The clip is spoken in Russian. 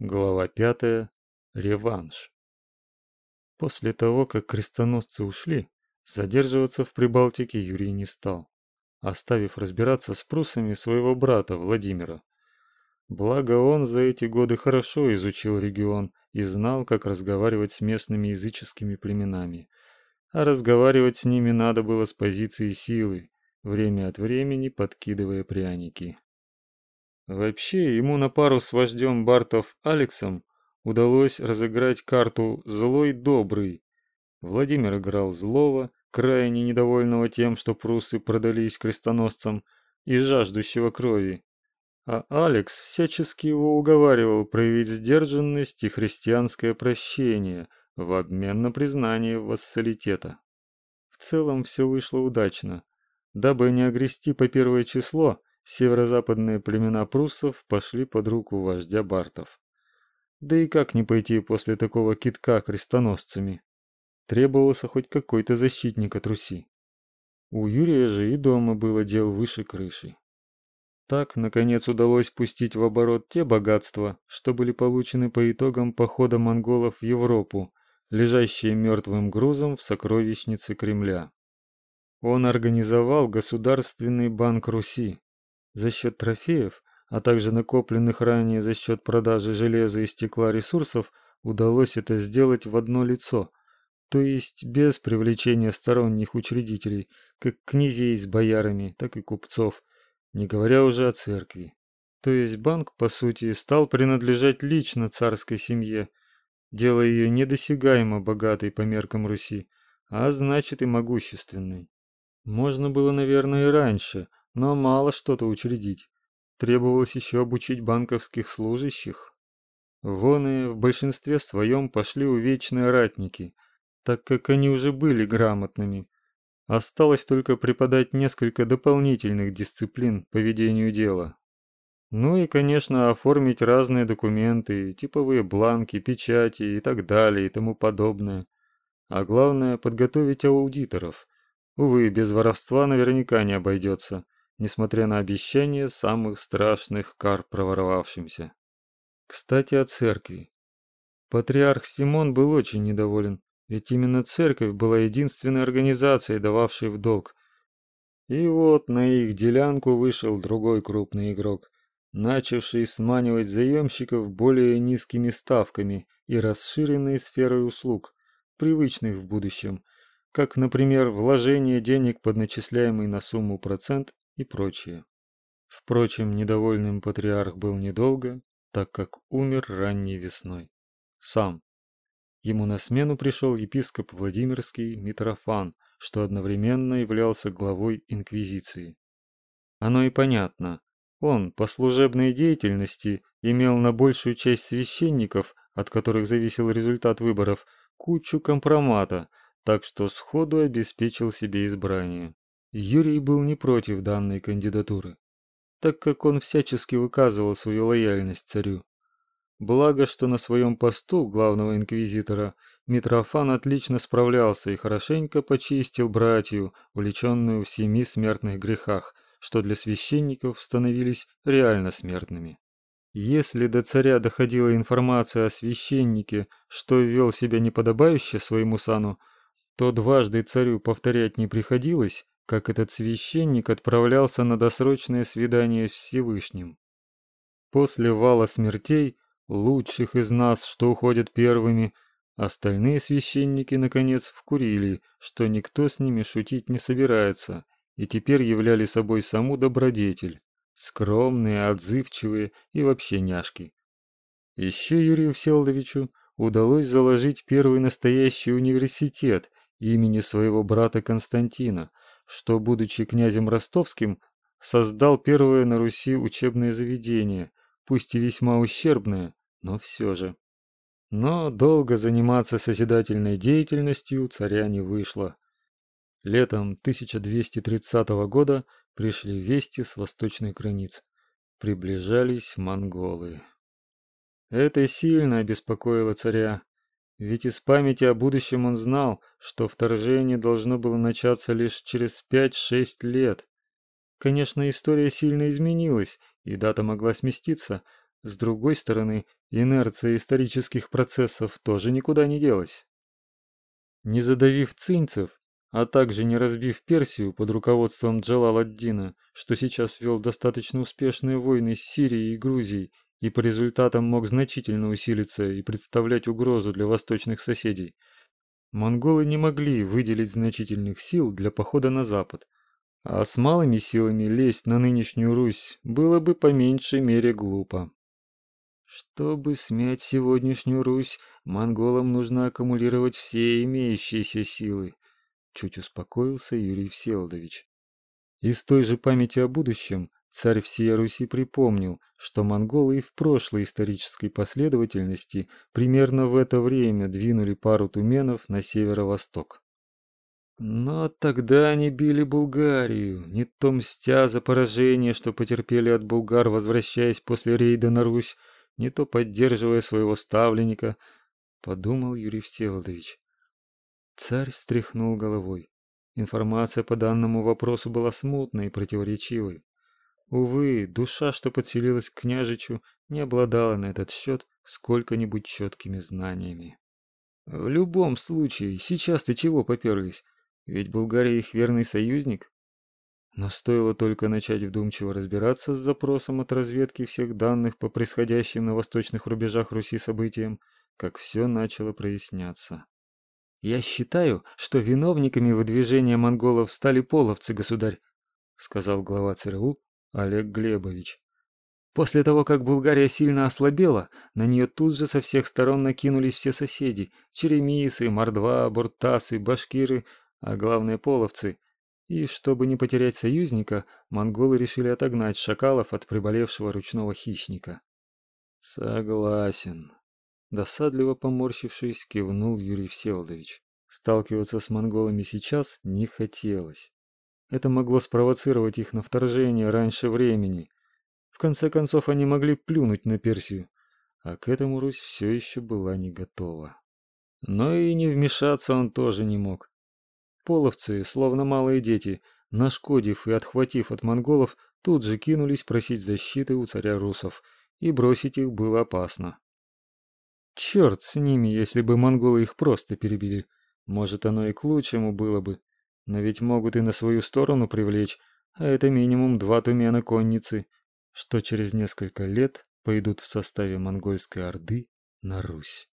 Глава пятая. Реванш. После того, как крестоносцы ушли, задерживаться в Прибалтике Юрий не стал, оставив разбираться с прусами своего брата Владимира. Благо он за эти годы хорошо изучил регион и знал, как разговаривать с местными языческими племенами. А разговаривать с ними надо было с позиции силы, время от времени подкидывая пряники. Вообще, ему на пару с вождем Бартов Алексом удалось разыграть карту «Злой-добрый». Владимир играл злого, крайне недовольного тем, что прусы продались крестоносцам, и жаждущего крови. А Алекс всячески его уговаривал проявить сдержанность и христианское прощение в обмен на признание вассалитета. В целом все вышло удачно. Дабы не огрести по первое число, Северо-западные племена пруссов пошли под руку вождя бартов. Да и как не пойти после такого китка крестоносцами? Требовался хоть какой-то защитник от Руси. У Юрия же и дома было дел выше крыши. Так, наконец, удалось пустить в оборот те богатства, что были получены по итогам похода монголов в Европу, лежащие мертвым грузом в сокровищнице Кремля. Он организовал Государственный банк Руси, за счет трофеев, а также накопленных ранее за счет продажи железа и стекла ресурсов, удалось это сделать в одно лицо, то есть без привлечения сторонних учредителей, как князей с боярами, так и купцов, не говоря уже о церкви. То есть банк, по сути, стал принадлежать лично царской семье, делая ее недосягаемо богатой по меркам Руси, а значит и могущественной. Можно было, наверное, и раньше, но мало что-то учредить. Требовалось еще обучить банковских служащих. Вон и в большинстве своем пошли увечные ратники, так как они уже были грамотными. Осталось только преподать несколько дополнительных дисциплин по ведению дела. Ну и, конечно, оформить разные документы, типовые бланки, печати и так далее и тому подобное. А главное, подготовить аудиторов. Увы, без воровства наверняка не обойдется несмотря на обещания самых страшных кар проворовавшимся. Кстати, о церкви. Патриарх Симон был очень недоволен, ведь именно церковь была единственной организацией, дававшей в долг. И вот на их делянку вышел другой крупный игрок, начавший сманивать заемщиков более низкими ставками и расширенной сферой услуг, привычных в будущем, как, например, вложение денег под начисляемый на сумму процент и прочее. Впрочем, недовольным патриарх был недолго, так как умер ранней весной. Сам. Ему на смену пришел епископ Владимирский Митрофан, что одновременно являлся главой инквизиции. Оно и понятно. Он по служебной деятельности имел на большую часть священников, от которых зависел результат выборов, кучу компромата, так что сходу обеспечил себе избрание. Юрий был не против данной кандидатуры, так как он всячески выказывал свою лояльность царю. Благо, что на своем посту главного инквизитора Митрофан отлично справлялся и хорошенько почистил братью, увлеченную в семи смертных грехах, что для священников становились реально смертными. Если до царя доходила информация о священнике, что вел себя неподобающе своему сану, то дважды царю повторять не приходилось, как этот священник отправлялся на досрочное свидание с Всевышним. После вала смертей, лучших из нас, что уходят первыми, остальные священники наконец вкурили, что никто с ними шутить не собирается, и теперь являли собой саму добродетель, скромные, отзывчивые и вообще няшки. Еще Юрию Всеволодовичу удалось заложить первый настоящий университет имени своего брата Константина, что, будучи князем ростовским, создал первое на Руси учебное заведение, пусть и весьма ущербное, но все же. Но долго заниматься созидательной деятельностью царя не вышло. Летом 1230 года пришли вести с восточных границ. Приближались монголы. Это сильно обеспокоило царя. Ведь из памяти о будущем он знал, что вторжение должно было начаться лишь через 5-6 лет. Конечно, история сильно изменилась, и дата могла сместиться, С другой стороны, инерция исторических процессов тоже никуда не делась. Не задавив цинцев, а также не разбив Персию под руководством Джалал-ад-Дина, что сейчас вел достаточно успешные войны с Сирией и Грузией и по результатам мог значительно усилиться и представлять угрозу для восточных соседей, монголы не могли выделить значительных сил для похода на запад, а с малыми силами лезть на нынешнюю Русь было бы по меньшей мере глупо. Чтобы смять сегодняшнюю Русь, монголам нужно аккумулировать все имеющиеся силы, чуть успокоился Юрий Всеволодович. Из той же памяти о будущем царь всей Руси припомнил, что монголы и в прошлой исторической последовательности примерно в это время двинули пару туменов на северо-восток. Но тогда они били Булгарию, не то мстя за поражение, что потерпели от булгар, возвращаясь после рейда на Русь, не то поддерживая своего ставленника, подумал Юрий Всеволодович. Царь встряхнул головой. Информация по данному вопросу была смутной и противоречивой. Увы, душа, что подселилась к княжичу, не обладала на этот счет сколько-нибудь четкими знаниями. В любом случае, сейчас ты чего поперлись? Ведь Болгария их верный союзник. Но стоило только начать вдумчиво разбираться с запросом от разведки всех данных по происходящим на восточных рубежах Руси событиям, как все начало проясняться. Я считаю, что виновниками выдвижения монголов стали половцы, государь, сказал глава ЦРУ Олег Глебович. После того, как Булгария сильно ослабела, на нее тут же со всех сторон накинулись все соседи: черемисы, мордва, буртасы, башкиры, а главное половцы. И чтобы не потерять союзника, монголы решили отогнать шакалов от приболевшего ручного хищника. Согласен, досадливо поморщившись, кивнул Юрий Всеволодович. Сталкиваться с монголами сейчас не хотелось. Это могло спровоцировать их на вторжение раньше времени. В конце концов, они могли плюнуть на Персию, а к этому Русь все еще была не готова. Но и не вмешаться он тоже не мог. Половцы, словно малые дети, нашкодив и отхватив от монголов, тут же кинулись просить защиты у царя русов, и бросить их было опасно. Черт с ними, если бы монголы их просто перебили. Может, оно и к лучшему было бы. Но ведь могут и на свою сторону привлечь, а это минимум два тумена конницы, что через несколько лет пойдут в составе монгольской орды на Русь.